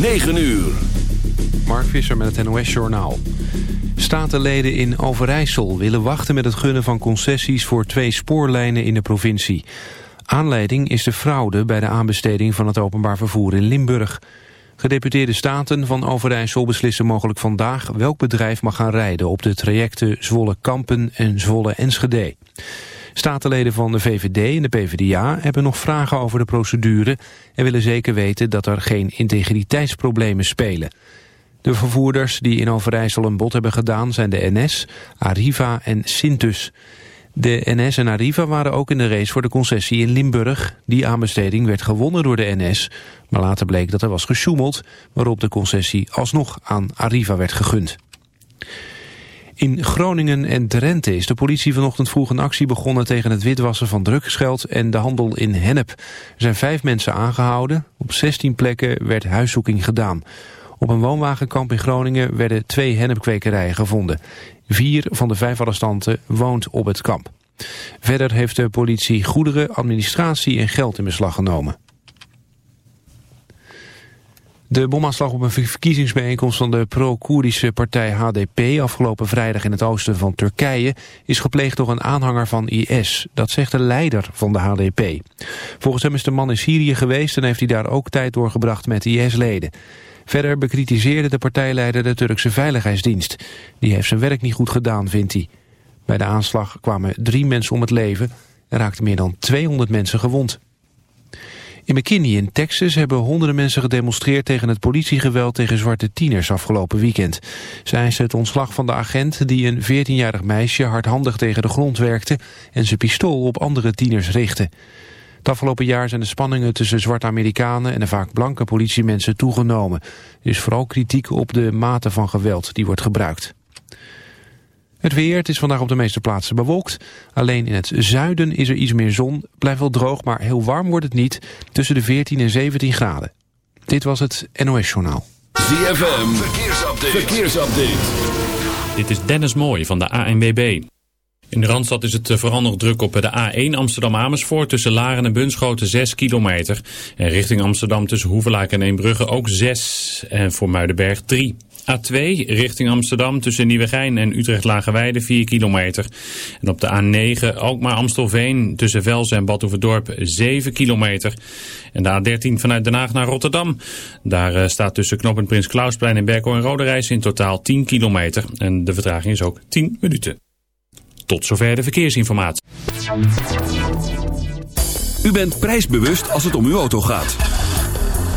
9 uur. Mark Visser met het NOS-journaal. Statenleden in Overijssel willen wachten met het gunnen van concessies... voor twee spoorlijnen in de provincie. Aanleiding is de fraude bij de aanbesteding van het openbaar vervoer in Limburg. Gedeputeerde staten van Overijssel beslissen mogelijk vandaag... welk bedrijf mag gaan rijden op de trajecten Zwolle-Kampen en Zwolle-Enschede. Statenleden van de VVD en de PvdA hebben nog vragen over de procedure... en willen zeker weten dat er geen integriteitsproblemen spelen. De vervoerders die in Overijssel een bod hebben gedaan zijn de NS, Arriva en Sintus. De NS en Arriva waren ook in de race voor de concessie in Limburg. Die aanbesteding werd gewonnen door de NS, maar later bleek dat er was gesjoemeld... waarop de concessie alsnog aan Arriva werd gegund. In Groningen en Drenthe is de politie vanochtend vroeg een actie begonnen tegen het witwassen van drugsgeld en de handel in hennep. Er zijn vijf mensen aangehouden. Op 16 plekken werd huiszoeking gedaan. Op een woonwagenkamp in Groningen werden twee hennepkwekerijen gevonden. Vier van de vijf arrestanten woont op het kamp. Verder heeft de politie goederen, administratie en geld in beslag genomen. De bomaanslag op een verkiezingsbijeenkomst van de pro-Koerdische partij HDP afgelopen vrijdag in het oosten van Turkije is gepleegd door een aanhanger van IS. Dat zegt de leider van de HDP. Volgens hem is de man in Syrië geweest en heeft hij daar ook tijd doorgebracht met IS-leden. Verder bekritiseerde de partijleider de Turkse Veiligheidsdienst. Die heeft zijn werk niet goed gedaan, vindt hij. Bij de aanslag kwamen drie mensen om het leven en raakten meer dan 200 mensen gewond. In McKinney in Texas hebben honderden mensen gedemonstreerd tegen het politiegeweld tegen zwarte tieners afgelopen weekend. Ze eisen het ontslag van de agent die een 14-jarig meisje hardhandig tegen de grond werkte en zijn pistool op andere tieners richtte. Het afgelopen jaar zijn de spanningen tussen zwarte Amerikanen en de vaak blanke politiemensen toegenomen. Er is vooral kritiek op de mate van geweld die wordt gebruikt. Het weer, het is vandaag op de meeste plaatsen bewolkt. Alleen in het zuiden is er iets meer zon. Blijft wel droog, maar heel warm wordt het niet. Tussen de 14 en 17 graden. Dit was het NOS Journaal. ZFM, verkeersupdate. verkeersupdate. Dit is Dennis Mooij van de ANWB. In de Randstad is het eh, vooral nog druk op de A1 Amsterdam-Amersfoort tussen Laren en Bunschoten 6 kilometer. En richting Amsterdam tussen Hoevelaak en Eembrugge ook 6 en voor Muidenberg 3. A2 richting Amsterdam tussen Nieuwegein en Utrecht-Lageweide 4 kilometer. En op de A9 ook maar Amstelveen tussen Velzen en Badhoevedorp 7 kilometer. En de A13 vanuit Den Haag naar Rotterdam. Daar uh, staat tussen knooppunt Prins Klausplein en Berkel en Roderijs in totaal 10 kilometer. En de vertraging is ook 10 minuten. Tot zover de verkeersinformatie. U bent prijsbewust als het om uw auto gaat.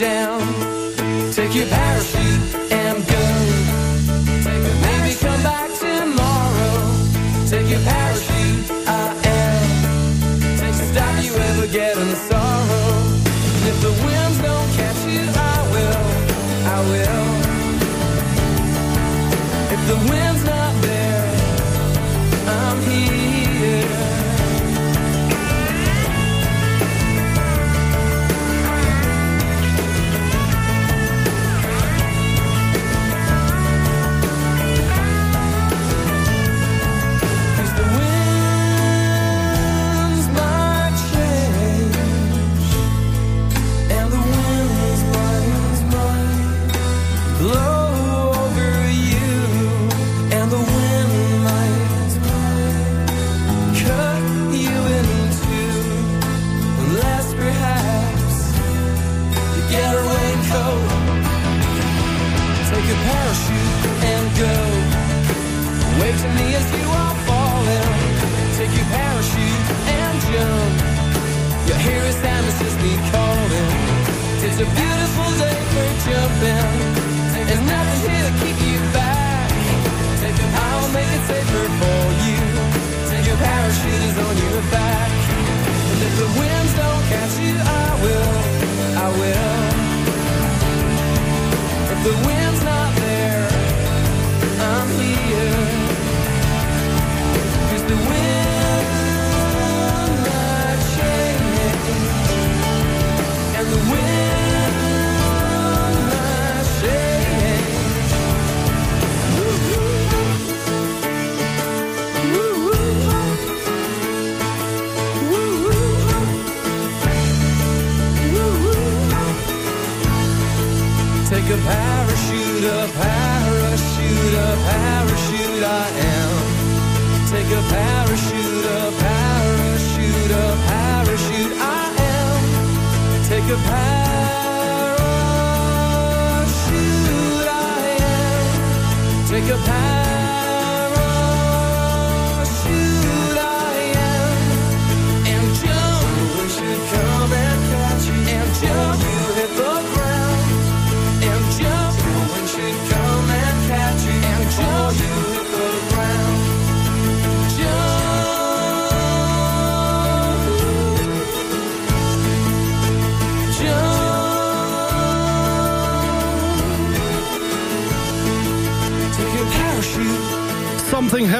down.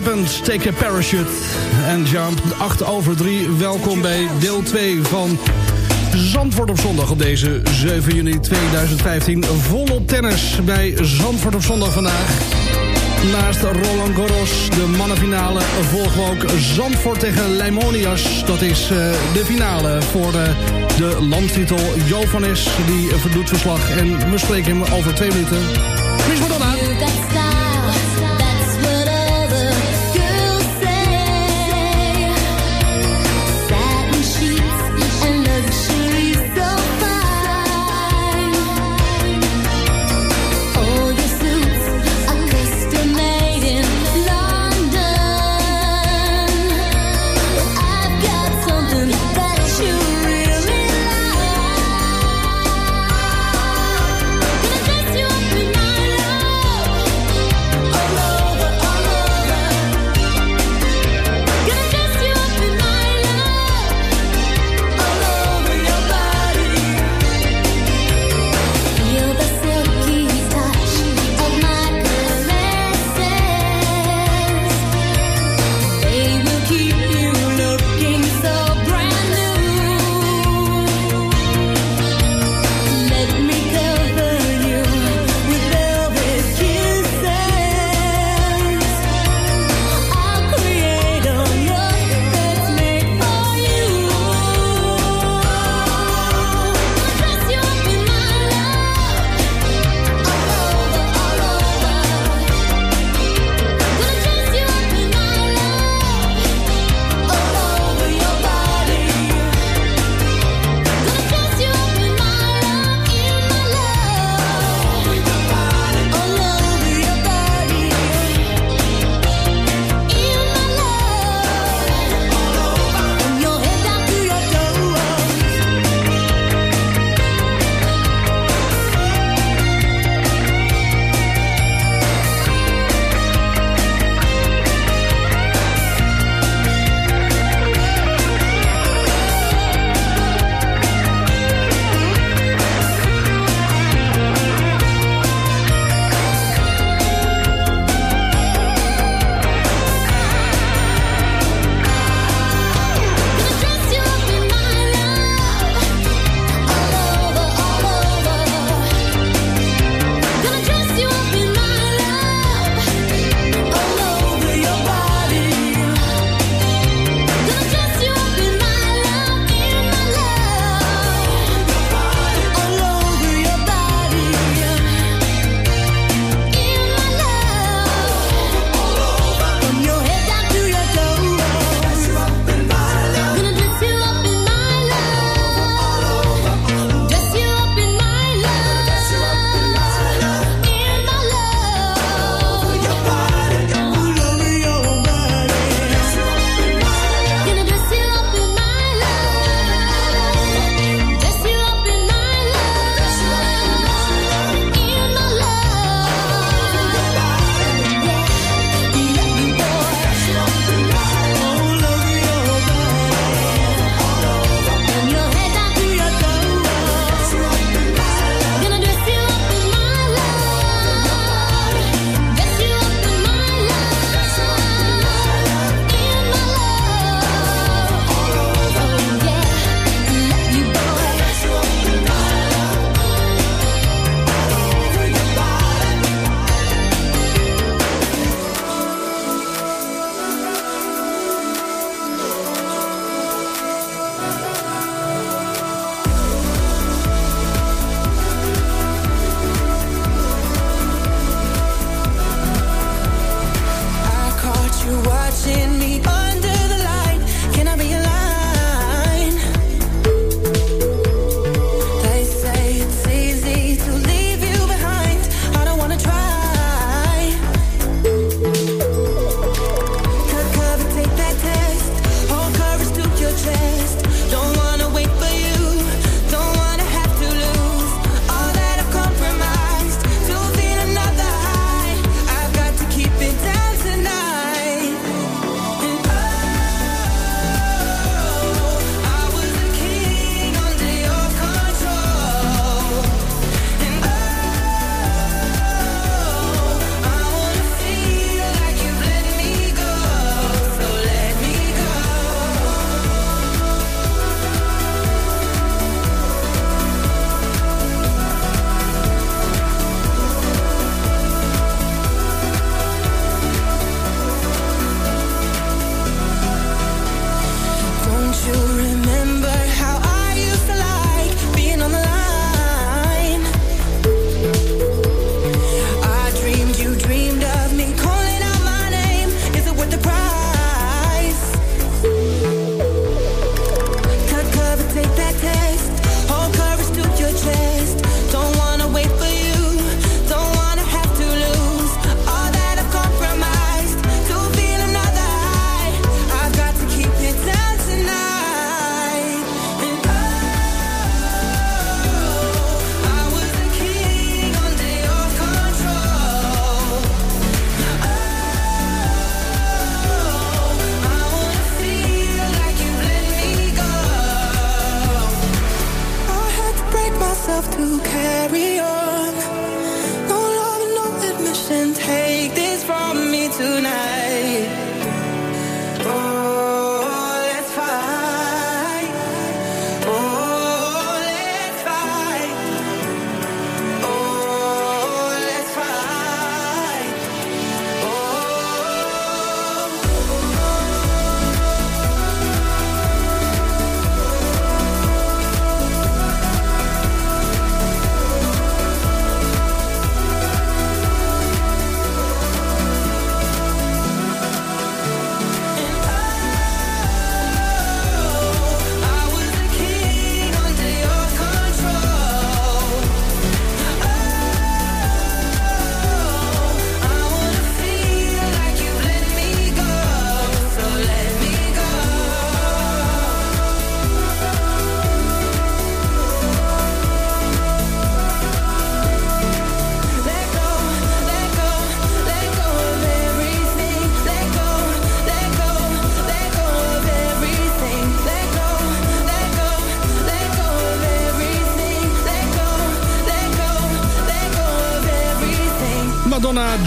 Happens, Take a Parachute en Jump. 8 over 3, welkom bij deel 2 van Zandvoort op zondag op deze 7 juni 2015. Volop tennis bij Zandvoort op zondag vandaag. Naast Roland Garros, de mannenfinale, volgen we ook Zandvoort tegen Leimonias. Dat is eh, de finale voor eh, de landtitel. Jovanis, die doet verslag en we spreken hem over twee minuten.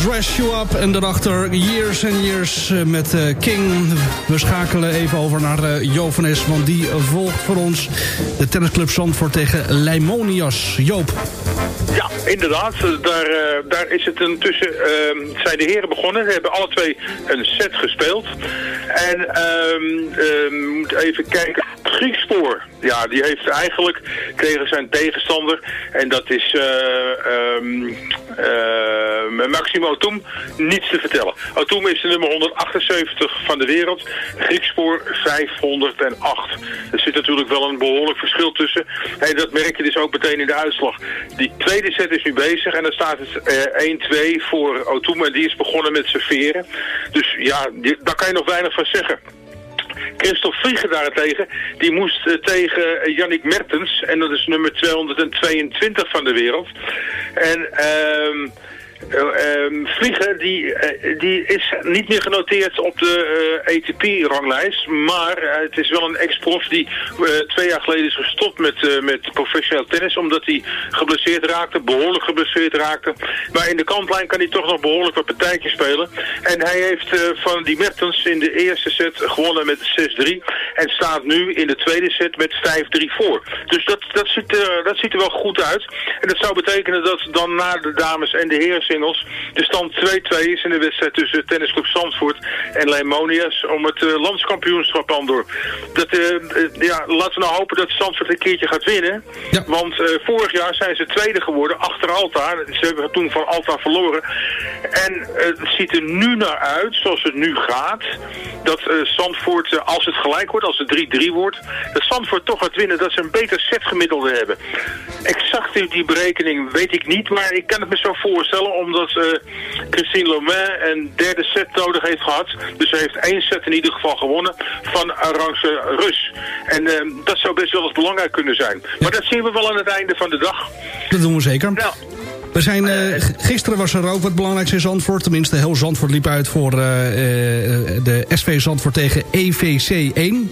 Dress You Up. En daarachter Years and Years eh, met uh, King. We schakelen even over naar uh, Jovenes, want die volgt voor ons de tennisclub Zandvoort tegen Leimonias. Joop. Ja, inderdaad. Daar, daar is het intussen, uh, zijn de heren begonnen. Ze hebben alle twee een set gespeeld. En uh, moet even kijken. Griekspoor, ja, die heeft eigenlijk tegen zijn tegenstander, en dat is Maximo Otum, niets te vertellen. Otum is de nummer 178 van de wereld. Griekspoor 508. Er zit natuurlijk wel een behoorlijk verschil tussen. En dat merk je dus ook meteen in de uitslag. Die tweede set is nu bezig en dan staat het 1-2 voor Otum en die is begonnen met serveren. Dus ja, daar kan je nog weinig van zeggen. Christophe Vliegen daarentegen, die moest uh, tegen Yannick Mertens. En dat is nummer 222 van de wereld. En... ehm uh, Vliegen die, uh, die is niet meer genoteerd op de uh, ATP-ranglijst. Maar het is wel een ex-prof die twee jaar geleden is gestopt met, met professioneel tennis. Omdat hij geblesseerd raakte, behoorlijk geblesseerd raakte. Maar in de kantlijn kan hij toch nog behoorlijk wat partijtjes spelen. En hij heeft van die Mertens in de eerste set gewonnen met 6-3. En staat nu in de tweede set met 5-3 voor. Dus dat, dat, ziet, dat ziet er wel goed uit. En dat zou betekenen dat dan na de dames en de heren singles de stand 2-2 is in de wedstrijd tussen tennisclub Zandvoort en Leimonias om het uh, landskampioenschap aan door. Dat, uh, ja, laten we nou hopen dat Zandvoort een keertje gaat winnen. Ja. Want vorig jaar zijn ze tweede geworden achter Alta. Ze hebben toen van Alta verloren. En het ziet er nu naar uit, zoals het nu gaat, dat Zandvoort, als het gelijk wordt, als het 3-3 wordt, dat Zandvoort toch gaat winnen, dat ze een beter setgemiddelde hebben. Exact die berekening weet ik niet, maar ik kan het me zo voorstellen omdat uh, Christine Lomain een derde set nodig heeft gehad. Dus ze heeft één set in ieder geval gewonnen van Arantxe Rus. En uh, dat zou best wel eens belangrijk kunnen zijn. Maar dat zien we wel aan het einde van de dag. Dat doen we zeker. Nou, we zijn, uh, gisteren was er ook wat belangrijks in Zandvoort. Tenminste, heel Zandvoort liep uit voor uh, de SV Zandvoort tegen EVC 1.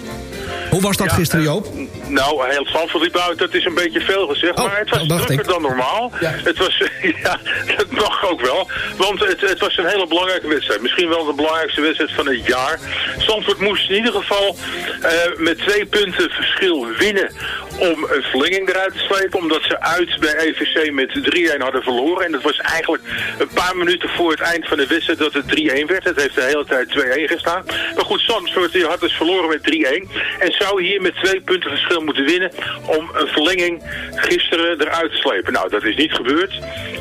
Hoe was dat ja, gisteren, Joop? Nou, heel Zandvoort liep uit, dat is een beetje veel gezegd. Oh, maar het was drukker ik. dan normaal. Ja. Het was, ja, dat mag ook wel. Want het, het was een hele belangrijke wedstrijd. Misschien wel de belangrijkste wedstrijd van het jaar. Zandvoort moest in ieder geval uh, met twee punten verschil winnen om een verlenging eruit te slepen. Omdat ze uit bij EVC met 3-1 hadden verloren. En dat was eigenlijk een paar minuten voor het eind van de wedstrijd dat het 3-1 werd. Het heeft de hele tijd 2-1 gestaan. Maar goed, Zandvoort had dus verloren met 3-1. En zou hier met twee punten verschil moeten winnen om een verlenging gisteren eruit te slepen. Nou, dat is niet gebeurd.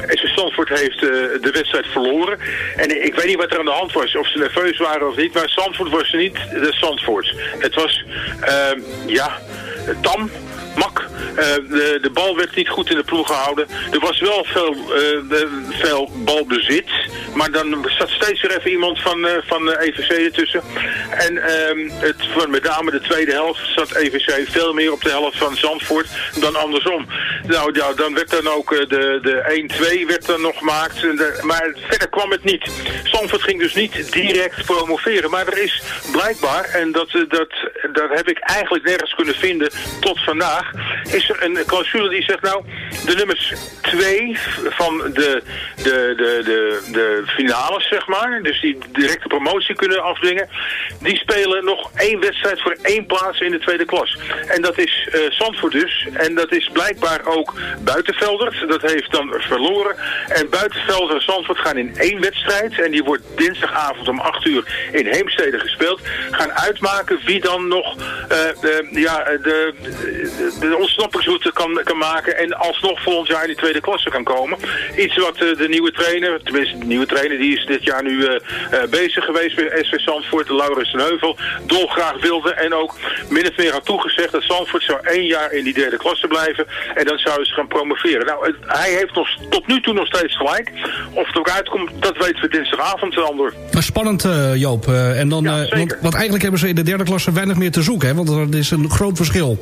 SV Zandvoort heeft uh, de wedstrijd verloren. En ik weet niet wat er aan de hand was, of ze nerveus waren of niet. Maar Zandvoort was niet de Zandvoort. Het was, uh, ja, tam mak. Uh, de, de, bal werd niet goed in de ploeg gehouden. Er was wel veel, uh, veel balbezit. Maar dan zat steeds weer even iemand van, uh, van EVC ertussen. En ehm, het, met name de tweede helft zat EVC veel meer op de helft van Zandvoort dan andersom. Nou ja, dan werd dan ook de, de 1-2 werd dan nog gemaakt. Maar verder kwam het niet. Zandvoort ging dus niet direct promoveren. Maar er is blijkbaar, en dat, dat, dat heb ik eigenlijk nergens kunnen vinden tot vandaag is er een clausule die zegt nou, de nummers 2 van de, de, de, de, de finales, zeg maar, dus die directe promotie kunnen afdwingen, die spelen nog één wedstrijd voor één plaats in de tweede klas. En dat is uh, Zandvoort dus, en dat is blijkbaar ook Buitenveldert, dat heeft dan verloren. En Buitenveldert en Zandvoort gaan in één wedstrijd, en die wordt dinsdagavond om 8 uur in Heemstede gespeeld, gaan uitmaken wie dan nog de, ja, de, de ontsnappingsroute kan, kan maken en alsnog volgend jaar in die tweede klasse kan komen. Iets wat uh, de nieuwe trainer, tenminste de nieuwe trainer, die is dit jaar nu uh, uh, bezig geweest bij SV Zandvoort, Laurens ten Heuvel, dolgraag wilde en ook min of meer had toegezegd dat Zandvoort zou één jaar in die derde klasse blijven en dan zouden ze gaan promoveren. Nou, het, hij heeft nog, tot nu toe nog steeds gelijk. Of het ook uitkomt, dat weten we dinsdagavond, Andor. Spannend, Joop. en dan, ja, want, want eigenlijk hebben ze in de derde klasse weinig meer te zoeken, hè? want er is een groot verschil.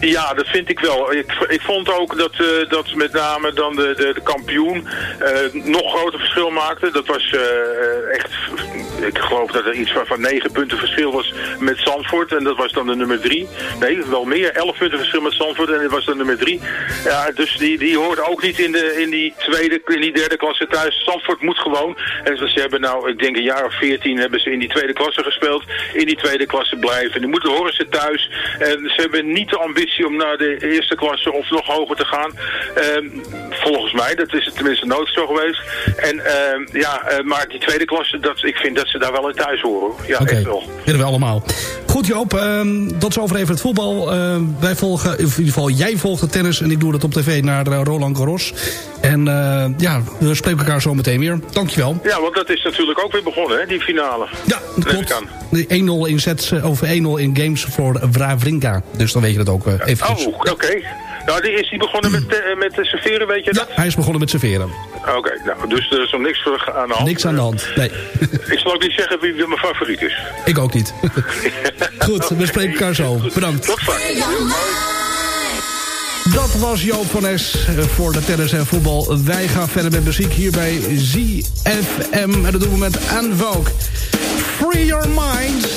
Ja, dat vind ik wel. Ik, ik vond ook dat, uh, dat met name dan de, de, de kampioen uh, nog groter verschil maakte. Dat was uh, echt ik geloof dat er iets van, van negen punten verschil was met Zandvoort. En dat was dan de nummer drie. Nee, wel meer. Elf punten verschil met Zandvoort en dat was dan nummer drie. Ja, dus die, die hoort ook niet in, de, in die tweede, in die derde klasse thuis. Zandvoort moet gewoon. En ze hebben nou, ik denk een jaar of veertien hebben ze in die tweede klasse gespeeld. In die tweede klasse blijven. Die moeten horen ze thuis. En ze hebben niet de ambitie om naar de eerste klasse of nog hoger te gaan. Ehm, volgens mij, dat is het tenminste nooit zo geweest. En uh, ja, uh, maar die tweede klasse, dat, ik vind dat ze daar wel in thuis horen. Ja, okay. echt wel. Willen we allemaal. Goed Joop, um, tot zover even het voetbal. Uh, wij volgen, in ieder geval jij volgt de tennis en ik doe dat op tv naar uh, Roland Garros. En uh, ja, we spreken elkaar zo meteen weer. Dankjewel. Ja, want dat is natuurlijk ook weer begonnen, hè, die finale. Ja, dat klopt. 1-0 in sets, of 1-0 in games voor Wawrinka. Dus dan weet je dat ook uh, even. Oh, oké. Okay. Nou, die, is die begonnen met, uh, met uh, serveren, weet je ja, hij is begonnen met serveren. Oké, okay, nou, dus er is nog niks aan de hand. Niks aan de hand, nee. ik zal ook niet zeggen wie mijn favoriet is. Ik ook niet. Goed, we spreken elkaar zo. Bedankt. Tot straks. Dat was Joop van Es voor de tennis en voetbal. Wij gaan verder met muziek hier bij ZFM. En dat doen we met Vogue. Free your. Mind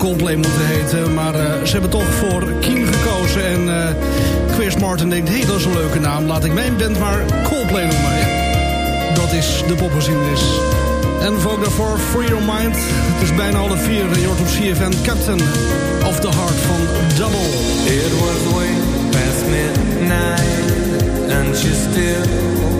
Coldplay moeten heten. Maar eh, ze hebben toch voor Kim gekozen. En uh, Chris Martin denkt, hé, hey, dat is een leuke naam. Laat ik mijn band maar Coldplay noemen. Dat is de poppenzienlis. En volg daarvoor Free Your Mind. Het is bijna alle vier. Je hoort op CFN Captain of the Heart van Double. It was way past midnight and she still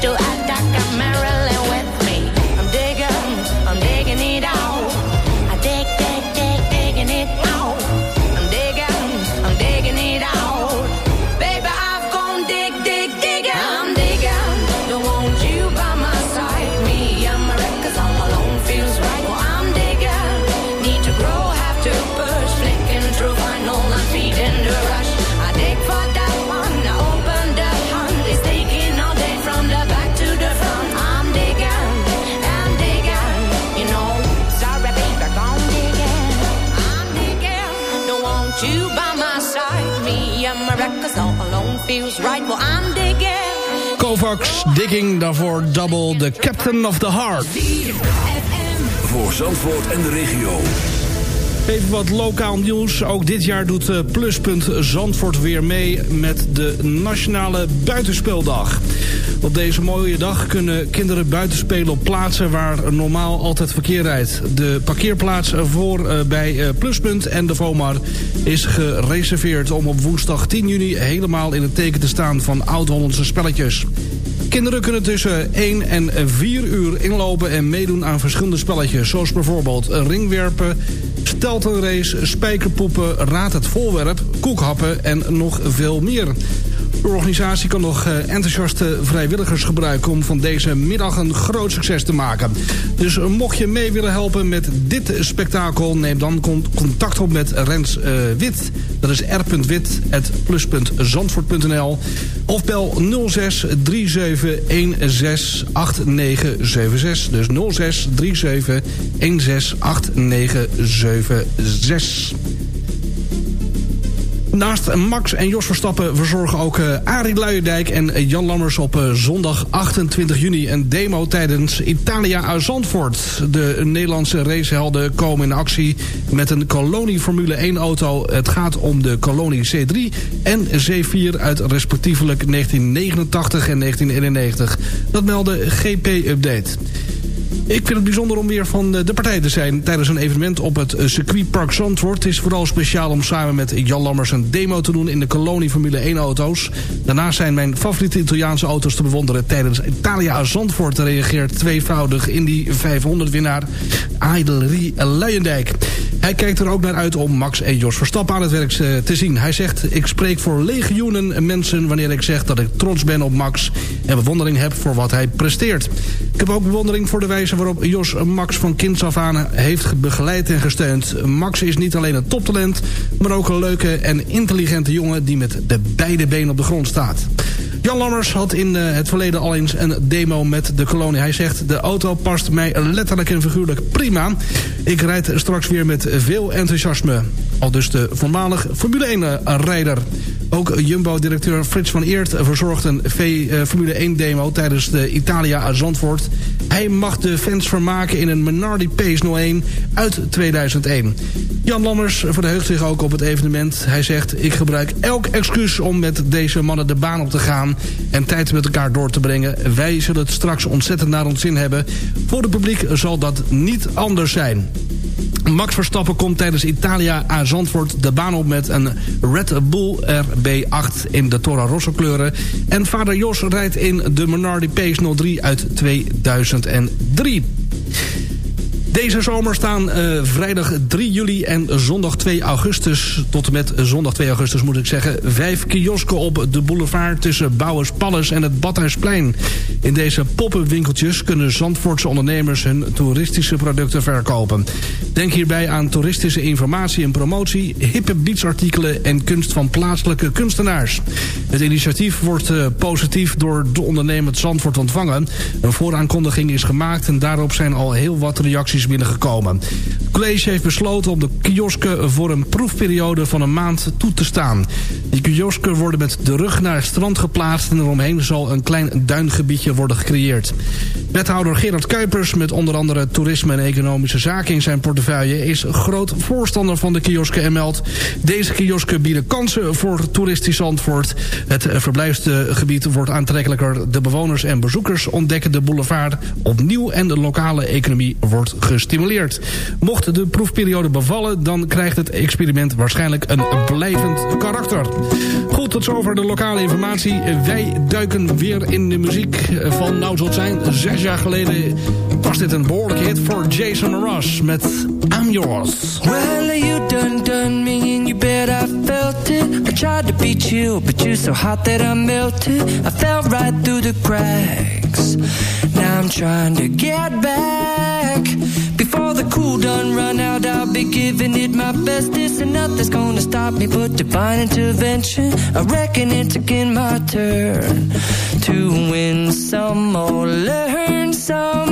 potato. I got. Right. Well, I'm digging. Kovacs, Digging, daarvoor Double, the Captain of the Heart. Voor Zandvoort en de regio. Even wat lokaal nieuws. Ook dit jaar doet eh, Pluspunt Zandvoort weer mee met de Nationale Buitenspeeldag. Op deze mooie dag kunnen kinderen buitenspelen op plaatsen waar normaal altijd verkeer rijdt. De parkeerplaats voor eh, bij eh, Pluspunt en de VOMAR is gereserveerd om op woensdag 10 juni helemaal in het teken te staan van oud-Hollandse spelletjes. Kinderen kunnen tussen 1 en 4 uur inlopen en meedoen aan verschillende spelletjes. Zoals bijvoorbeeld ringwerpen, steltenrace, spijkerpoepen, raad het voorwerp, koekhappen en nog veel meer. De organisatie kan nog eh, enthousiaste vrijwilligers gebruiken om van deze middag een groot succes te maken. Dus mocht je mee willen helpen met dit spektakel, neem dan con- contact op met Rens eh, Wit. Dat is r.wit.plus.zandvoort.nl of bel 06 37 16 8976. Dus 06 37 16 8976. Naast Max en Jos Verstappen verzorgen ook uh, Arie Luijendijk en Jan Lammers op uh, zondag 28 juni een demo tijdens Italia uit Zandvoort. De Nederlandse racehelden komen in actie met een Colonie Formule 1 auto. Het gaat om de Colonie C3 en C4 uit respectievelijk 1989 en 1991. Dat meldde GP Update. Ik vind het bijzonder om weer van de partij te zijn tijdens een evenement op het circuitpark Zandvoort. Het is vooral speciaal om samen met Jan Lammers een demo te doen in de kolonie Formule 1 auto's. Daarnaast zijn mijn favoriete Italiaanse auto's te bewonderen tijdens Italia Zandvoort. reageert tweevoudig in die 500 winnaar Aidelie Luijendijk. Hij kijkt er ook naar uit om Max en Jos Verstappen aan het werk eh, te zien. Hij zegt, ik spreek voor legioenen mensen wanneer ik zeg dat ik trots ben op Max... en bewondering heb voor wat hij presteert. Ik heb ook bewondering voor de wijze waarop Jos Max van kinds af aan heeft begeleid en gesteund. Max is niet alleen een toptalent, maar ook een leuke en intelligente jongen... die met de beide benen op de grond staat. Jan Lammers had in eh, het verleden al eens een demo met de kolonie. Hij zegt, de auto past mij letterlijk en figuurlijk prima. Ik rijd straks weer met veel enthousiasme. Al dus de voormalig Formule 1-rijder. Ook Jumbo-directeur Frits van Eert verzorgt een v Formule 1-demo... tijdens de Italia Zandvoort. Hij mag de fans vermaken in een Menardi Pace 01 uit 2001. Jan Lammers verheugt zich ook op het evenement. Hij zegt, ik gebruik elk excuus om met deze mannen de baan op te gaan... en tijd met elkaar door te brengen. Wij zullen het straks ontzettend naar ons zin hebben. Voor het publiek zal dat niet anders zijn. Max Verstappen komt tijdens Italia aan Zandvoort de baan op met een Red Bull RB8 in de Toro Rosso kleuren. En vader Jos rijdt in de Menardi Pace 03 uit 2003. Deze zomer staan uh, vrijdag 3 juli en zondag 2 augustus... tot en met zondag 2 augustus moet ik zeggen... vijf kiosken op de boulevard tussen Bouwers Palace en het Badhuisplein. In deze poppenwinkeltjes kunnen Zandvoortse ondernemers... hun toeristische producten verkopen. Denk hierbij aan toeristische informatie en promotie... hippe beachartikelen en kunst van plaatselijke kunstenaars. Het initiatief wordt uh, positief door de ondernemer Zandvoort ontvangen. Een vooraankondiging is gemaakt en daarop zijn al heel wat reacties binnengekomen. Het college heeft besloten om de kiosken voor een proefperiode van een maand toe te staan. Die kiosken worden met de rug naar het strand geplaatst... en eromheen zal een klein duingebiedje worden gecreëerd. Wethouder Gerard Kuipers, met onder andere toerisme en economische zaken in zijn portefeuille... is groot voorstander van de kiosken en meldt... deze kiosken bieden kansen voor toeristisch Zandvoort. Het verblijfsgebied wordt aantrekkelijker. De bewoners en bezoekers ontdekken de boulevard opnieuw... en de lokale economie wordt gestimuleerd. Mocht de proefperiode bevallen, dan krijgt het experiment waarschijnlijk een blijvend karakter. Goed, tot zover de lokale informatie. Wij duiken weer in de muziek van, nou zal het zijn, zes jaar geleden was dit een behoorlijke hit voor Jason Mraz met I'm Yours. You done done me I felt it. I tried to but so hot that I melted. I fell right through the cracks. Now I'm trying to get back. Before the cool done run out, I'll be giving it my best. This And nothing's gonna stop me but divine intervention. I reckon it's again my turn to win some or learn some.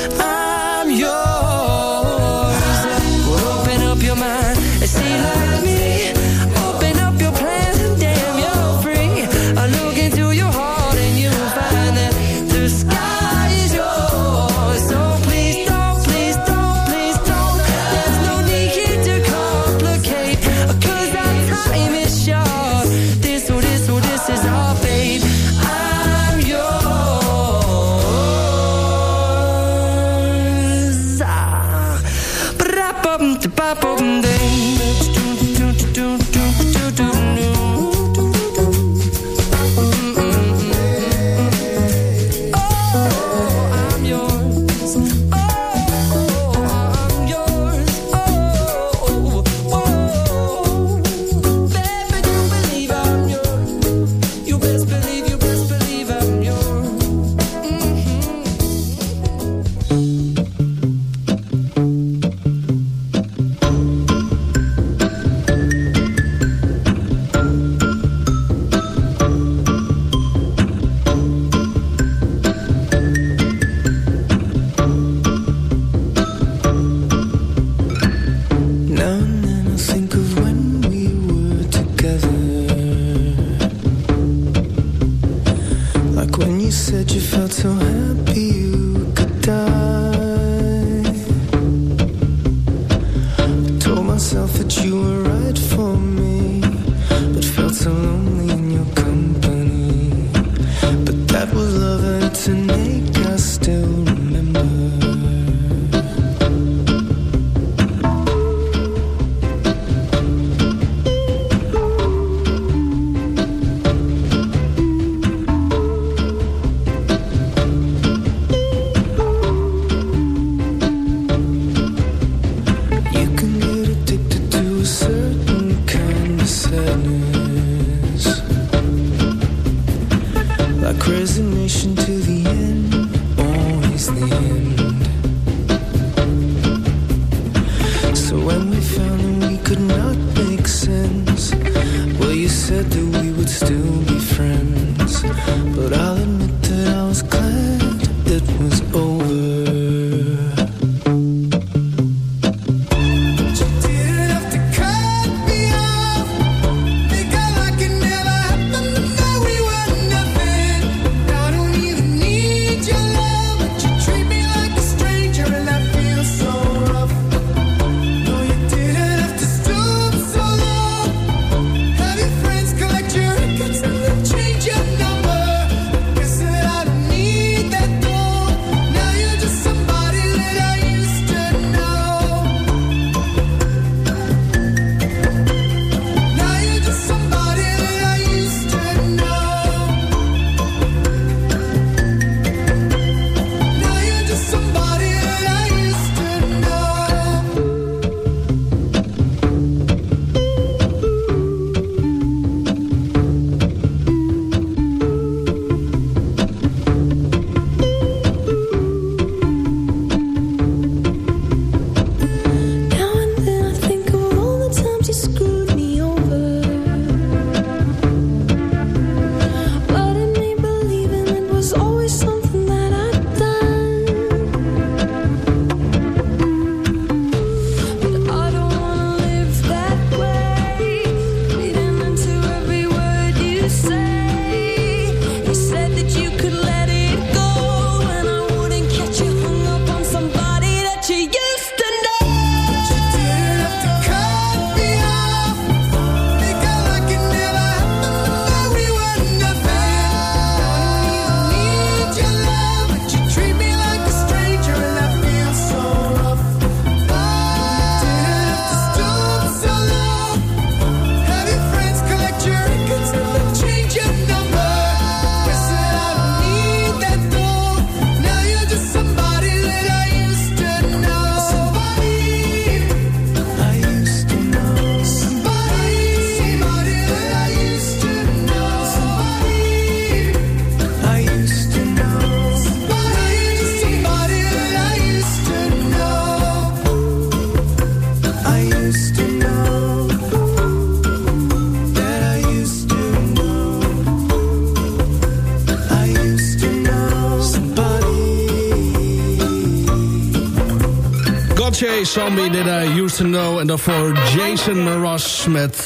Zombie That I Used To Know. En daarvoor Jason Mraz met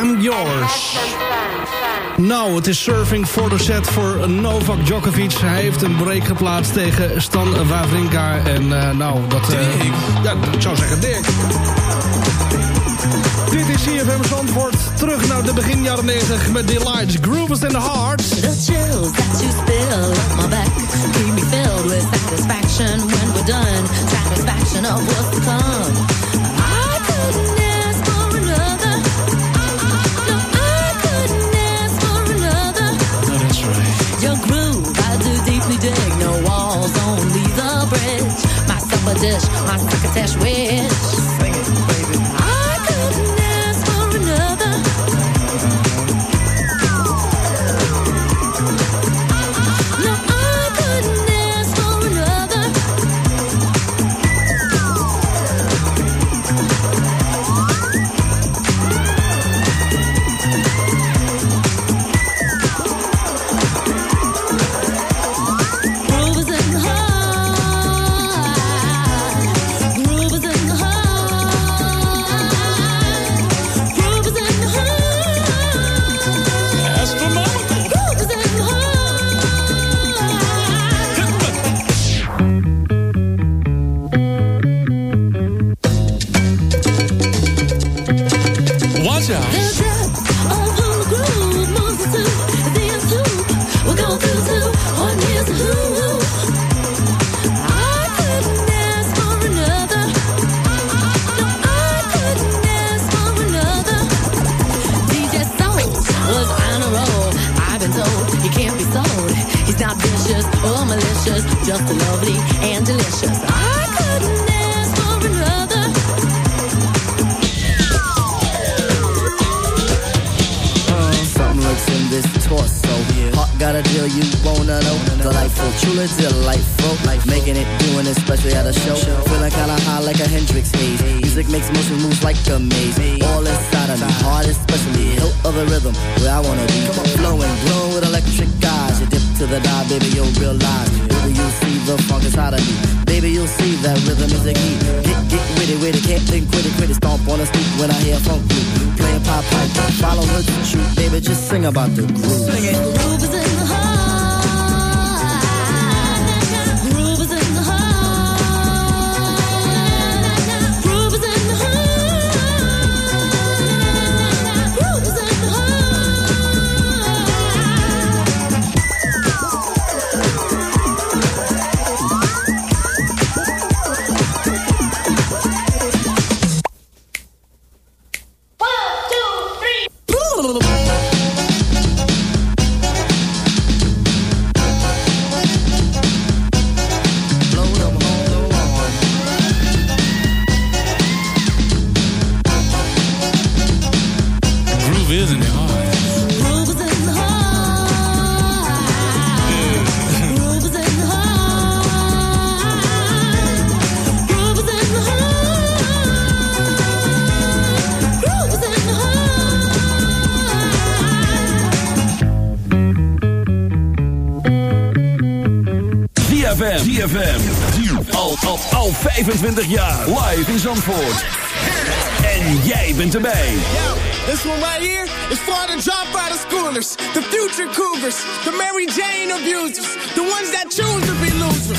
I'm Yours. Nou, het is surfing voor de set voor Novak Djokovic. Hij heeft een break geplaatst tegen Stan Wawrinka. En uh, nou, dat... Uh, ja, ik zou zeggen Dirk. Dit is CFM Zandvoort. Terug naar de begin jaren 90 met Delights, Grooves in the Hearts. The chills that you spill up my back. Keep me filled with satisfaction when we're done. Satisfaction of what's to come. I couldn't ask for another. No, I couldn't ask for another. No, that's right. Your groove, I do deeply dig. No walls, only the bridge. My supper dish, my crocketesh wish motion moves like a maze. All inside of me, heart especially. Hilt of the rhythm, where I wanna be. Flowing, glowing with electric eyes. You dip to the dive, baby, you'll realize. Baby, you'll see the funk inside of me. Baby, you'll see that rhythm is a key. Get, get witty, witty, can't think, quit it, quit it. Stomp on the street when I hear funk blue. Playing pop pipe, follow her to shoot. Baby, just sing about the groove. Sing it. Groove is in ZFM. Al, al, al 25 jaar. Live in Zandvoort. En jij bent erbij. Yo, this one right here is for the dropout schoolers, the future cougars, the Mary Jane abusers, the ones that choose to be losers.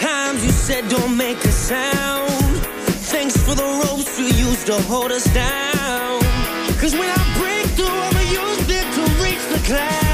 Times you said don't make a sound. Thanks for the ropes you used to hold us down. Cause when I break through, I'ma use it to reach the clouds.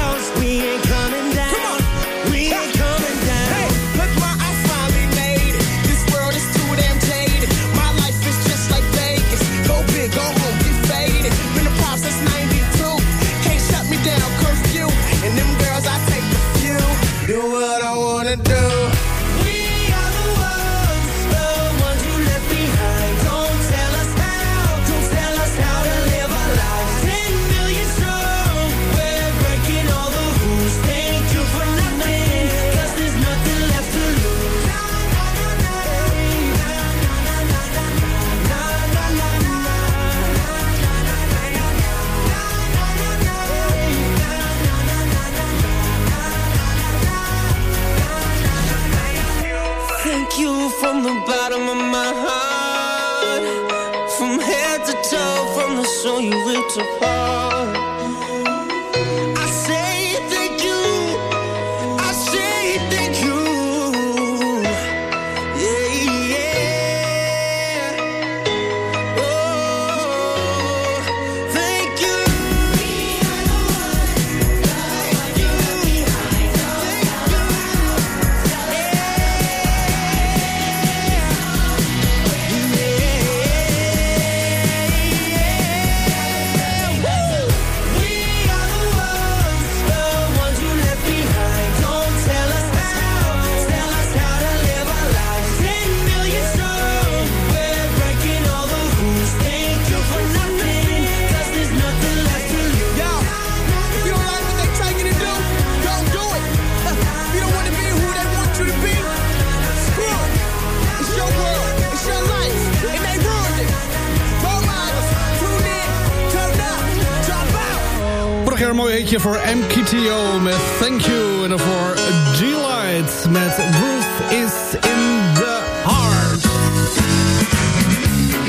Vorig een mooi hitje voor MKTO met Thank You. En voor G-Light met Roof is in the Heart.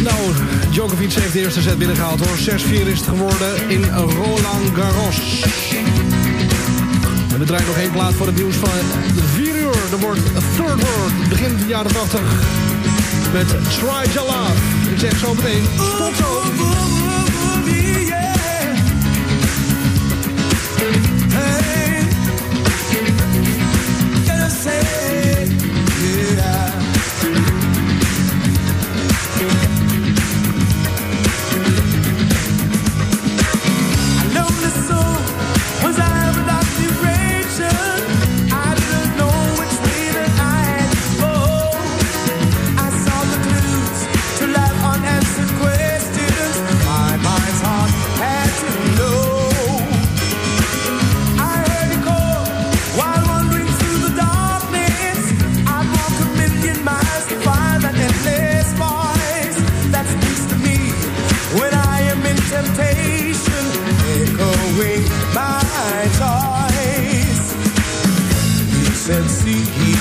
Nou, Djokovic heeft de eerste set binnengehaald hoor. 6-4 is het geworden in Roland Garros. En we draaien nog één plaat voor het nieuws van 4 uur. Er wordt Third World, begin de jaren 80. Met Try. Ik zeg zo meteen, tot zo.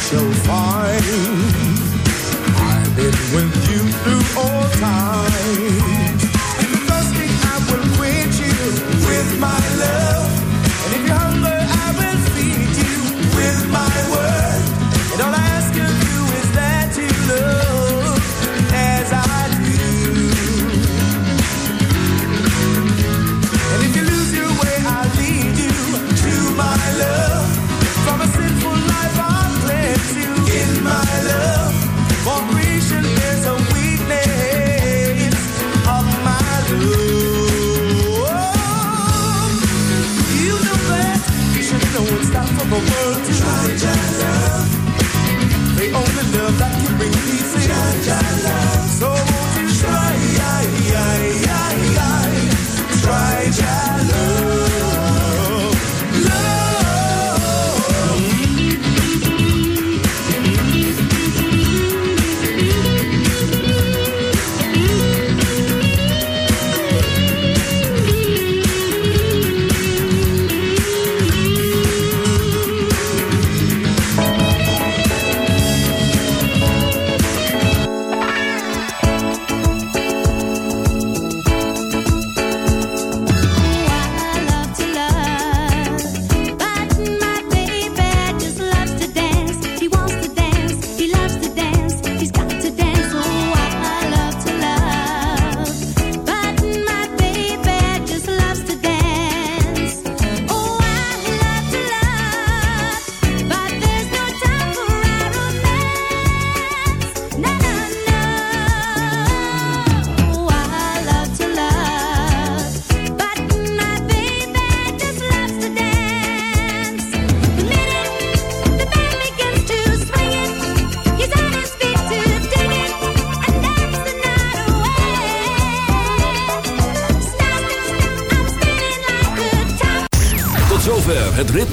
so fine. I've been with you through all time.